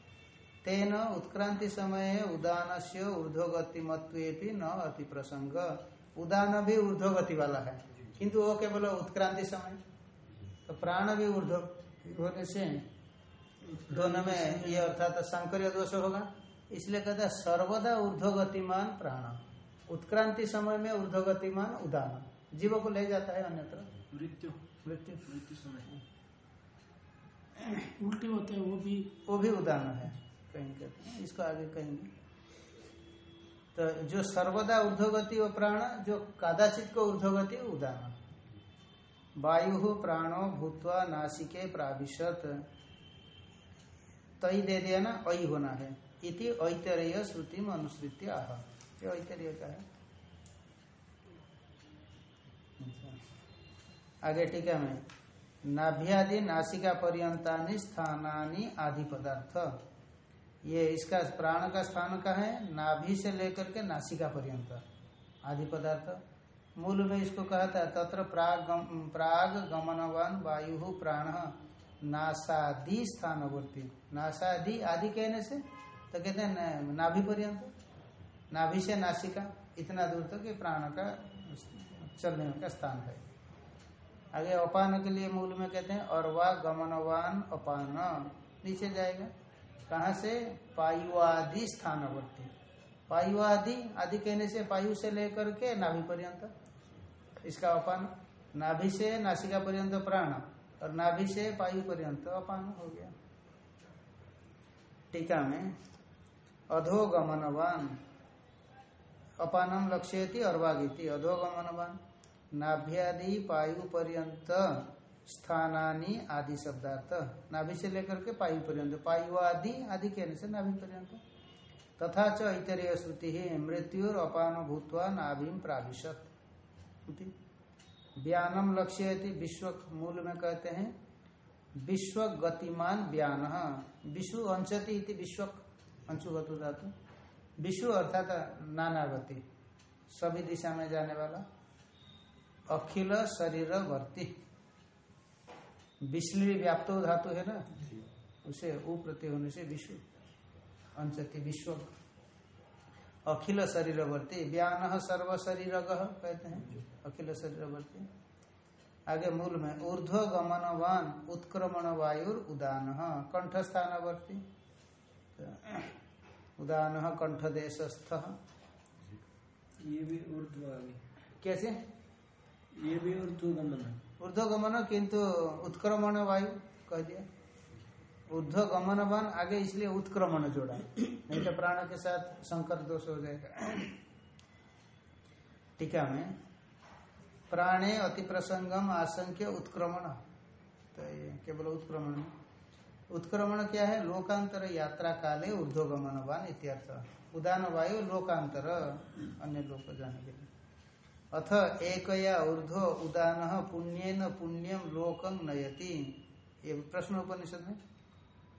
तेन उत्क्रांति समय उदान से ऊर्ध्वगति मत्वे न अति प्रसंग उदान भी ऊर्ध्वगति वाला है। किंतु वो केवल उत्क्रांति समय। तो प्राण भी ऊर्ध्व होने से दोनों में ये अर्थात सांकर्य दोष होगा। इसलिए कहता है सर्वदा ऊर्ध्वगतिमान प्राण। उत्क्रांति समय में ऊर्ध्वगतिमान उदान। जीव को ले जाता है अन्यत्र। मृत्यु। मृत्यु। मृत्यु समय। उल्टी होते हैं वो भी वो भी उदाहरण है। कहीं कहते हैं, इसको आगे कहेंगे। तो जो सर्वदा ऊर्ध्वगति वो प्राण, जो कादाचित को ऊर्ध्वगति उदान वायु प्राणो भूतवा नासिके प्राविशत। तई दे दिया ना ऐ होना है। इति ऐतरेय श्रुति में अनुसृत्य आह। ये ऐतरेय का है? अच्छा। आगे टीका में नाभ्यादि नासिका पर्यंतानि स्थानानि आदि पदार्थ ये इसका प्राण का स्थान का है? नाभि से लेकर के नासिका पर्यंत। आदि पदार्थ। मूल में इसको कहा था तत्र प्राग गम, प्राग गमनवान वायु प्राण नासादि स्थानवर्ती। नासादि आदि कहने से? तो कहते हैं नाभि पर्यंत। नाभि से नासिका। इतना दूर तक ये प्राण का चलने का स्थान है। आगे अपान के लिए मूल में कहते हैं और वा गमनवान अपान। नीचे जाएगा। कहा से? पायुआदि स्थानवर्ती। पायुआदि आदि कहने से पायु से लेकर के नाभि पर्यंत। इसका अपान। नाभि से नासिका पर्यंत प्राण और नाभि से पायु पर्यंत अपान हो गया। टीका में अधोगमनवान। अपानम लक्ष्यति अर्वागिति। अधोगमनवान। नाभ्यादि पायु पर्यंत। स्थानानि आदि शब्दार्थ, नाभि से लेकर के पायु पर्यंत। पायु आदि आदि कहने से नाभि पर्यंत। तथा च ऐतरेय श्रुति ही मृत्यु अपान भूतवा नाभिम प्राविशत। व्यानम लक्ष्यति विश्व मूल में कहते हैं विश्व गतिमान व्यान। विश्व अंशति विश्व अंशुगतु धातु। विश्व अर्थात नाना गति सभी दिशा में जाने वाला। अखिल शरीर वर्ती। विश्ली व्याप्त धातु है ना? उसे ऊ प्रत्यय होने से विश्व अंशति विश्व। अखिल शरीरवर्ती व्यान सर्व शरीर कहते हैं। अखिल शरीरवर्ती। आगे मूल में ऊर्ध्व गमनवान उत्क्रमण वायुर उदान कंठ स्थानवर्ती उदान कंठ देशस्थ ये भी ऊर्ध्व कैसे? ये भी ऊर्ध्व गमन है ऊर्ध्व गमन किंतु उत्क्रमण वायु, कह दिया। ऊर्ध्व गमनवान आगे इसलिए उत्क्रमण जोड़ा। नहीं तो प्राण के साथ संकर दोष हो जाएगा। टीका में प्राणे अति प्रसंगम आशंक्य उत्क्रमण। तो ये केवल उत्क्रमण उत्क्रमण क्या है? लोकांतर, यात्रा काले ऊर्ध्वगमनवान इत्यर्थ। उदान वायु, लोकांतर, अन्य लोग को जाने के लिए। अथ एकया ऊर्ध्व उदान पुण्यन पुण्यम लोकं नयति। ये प्रश्न उपनिषद में?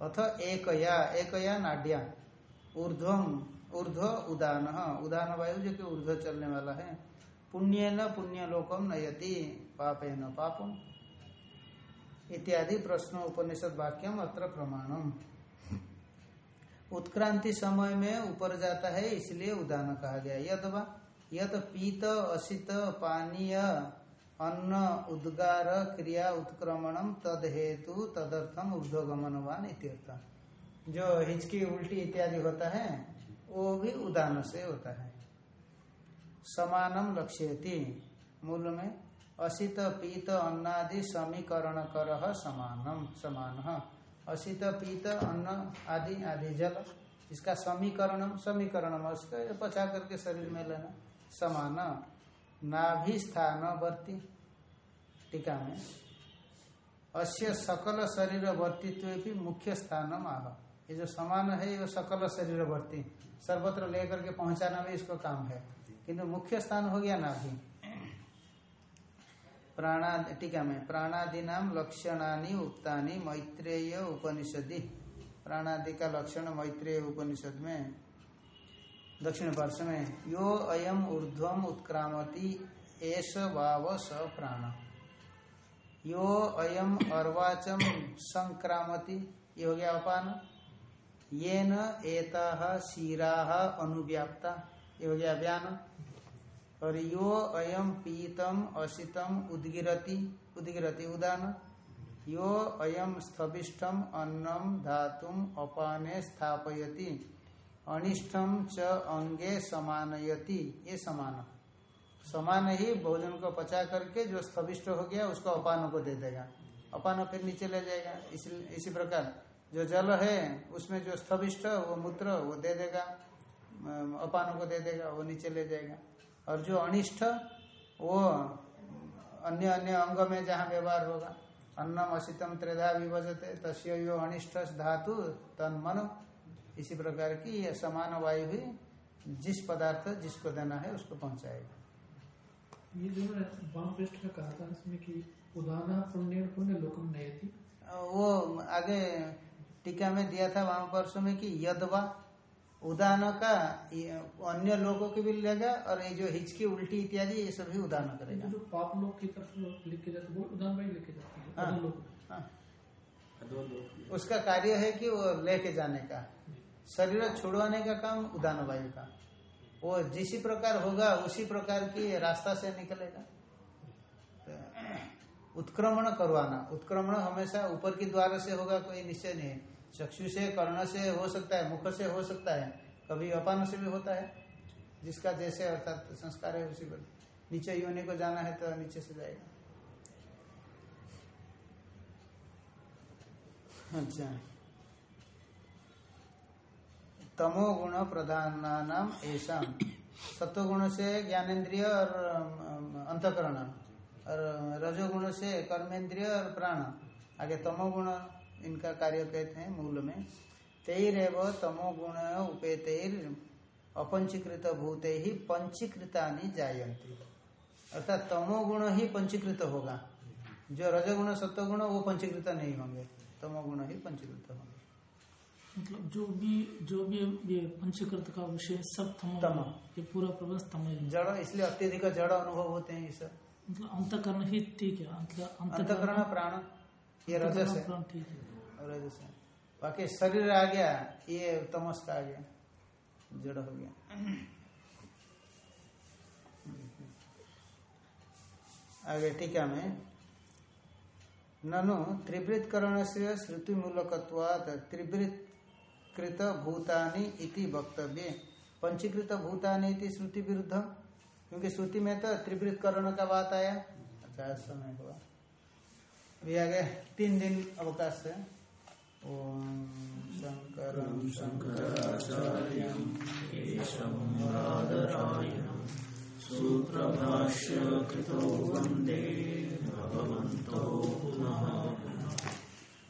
अथ एकया एकया नाड्या। ऊर्ध्वम ऊर्ध्व उदान। उदान वायु जो कि ऊर्ध्व चलने वाला है। पुण्यन पुण्य लोकम नयति, पापेन पापम इत्यादि प्रश्न उपनिषद वाक्यम अत्र प्रमाणम। उत्क्रांति समय में ऊपर जाता है, इसलिए उदान कहा गया। यदवा यत पीत असित पानीय अन्न उद्गार क्रिया उत्क्रमणम तद हेतु तदर्थम ऊर्ध्वगमनवान इत्यर्थ जो हिचकी उल्टी इत्यादि होता है, वो भी उदान से होता है। समानम लक्ष्यति। मूल में असित पीत अन्नादि समीकरण कर समानम, समान। असित पीत अन्न आदि आदि जल, इसका समीकरणम समीकरणम, उसका पचा करके शरीर में लेना। समान नाभि स्थानवर्ती टीका में। अस्य सकल शरीर वर्तित्व भी मुख्य स्थानम आह। ये जो समान है, ये सकल शरीर वर्ती सर्वत्र लेकर के पहुंचाना भी इसको काम है। किंतु मुख्य स्थान हो गया नाभि। प्राणा टीका में। प्राणादि नाम लक्षणानि उक्तानि मैत्रेय उपनिषदि। प्राणादि का लक्षण मैत्रेय उपनिषद में दक्षिण पार्श्व में, यो अयम ऊर्ध्वम उत्क्रामति एस वाव स प्राण। यो अयम अर्वाचम संक्रामति, ये हो गया अपान। ये न शीरा अनुव्याप्ता, ये हो गया व्यान और यो अयम पीतम असितम उदगिरति उदगिरति उदान। यो अयम स्थविष्ठम अन्नम धातुम अपाने स्थापयति। अनिष्टम च अंगे समानयति, ये समान। समान ही भोजन को पचा करके जो स्थविष्ट हो गया, उसको अपान को दे देगा। अपान फिर नीचे ले जाएगा। इसी इसी प्रकार, जो जल है, उसमें जो स्थविष्ट, वो मूत्र, वो दे देगा। अपान को दे देगा, वो नीचे ले जाएगा। और जो अनिष्ट, वो अन्य अन्य अंग में जहाँ व्यवहार होगा। अन्नम असितम त्रेधा विभजते तस्य यो अनिष्ट धातु तन मनो इसी प्रकार की ये समान वायु भी जिस पदार्थ जिसको देना है उसको पहुंचाएगा। ये जो मैं वाम पृष्ठ में कहा था इसमें कि उदाना पुण्य पुण्य लोकम नयति। वो आगे टीका में दिया था वहाँ परसों में कि यदवा उदान का अन्य लोगों के भी लेगा और ये जो हिचकी उल्टी इत्यादि ये सभी उदान करेगा। जो पाप लोग की तरफ़ लिख के जाते वो उदान भाई लिखे जाती है हाँ। हाँ, उसका कार्य है कि वो लेके जाने का। शरीर छुड़वाने का काम उदान वायु का। वो जिसी प्रकार होगा, उसी प्रकार की रास्ता से निकलेगा। तो उत्क्रमण करवाना। उत्क्रमण हमेशा ऊपर की द्वार से होगा, कोई निश्चय नहीं है। चक्षु से, कर्ण से हो सकता है, मुख से हो सकता है। कभी अपान से भी होता है, जिसका जैसे अर्थात संस्कार है उसी पर। नीचे योनि को जाना है तो नीचे से जाएगा। अच्छा। तमो गुण प्रधान नाम ऐसा सत्वगुण से ज्ञानेन्द्रिय और अंतकरण और रजोगुण से कर्मेंद्रिय और प्राण आगे तमो गुण इनका कार्य कहते हैं मूल में। तैरव तमो गुण उपेतर अपंचीकृत भूते ही पंचीकृतानि जायन्ति। अर्थात तमो गुण ही पंचीकृत होगा। जो रजोगुण सत्वगुण वो पंचीकृत नहीं होंगे। तमो गुण ही पंचीकृत होंगे। मतलब जो भी जो भी ये पंचकृत का विषय सब तम तम। ये पूरा प्रबंध तम ही जड़ इसलिए अत्यधिक जड़ अनुभव होते हैं ये सब। मतलब अंतकरण ही ठीक है अंतकरण प्राण ये रजस है। ठीक है। रजस है। बाकी शरीर आ गया ये तमस का आ गया जड़ हो गया। आगे टीका में ननु त्रिवृत करण से श्रुति मूलकत्वात त्रिवृत कृत भूतानि इति वक्तव्य। पंचीकृत भूतानि इति श्रुति विरुद्ध क्योंकि श्रुति में तो त्रिवृत करण का बात आया। अच्छा समय हुआ। अभी आगे तीन दिन अवकाश है ओम शंकर शंकर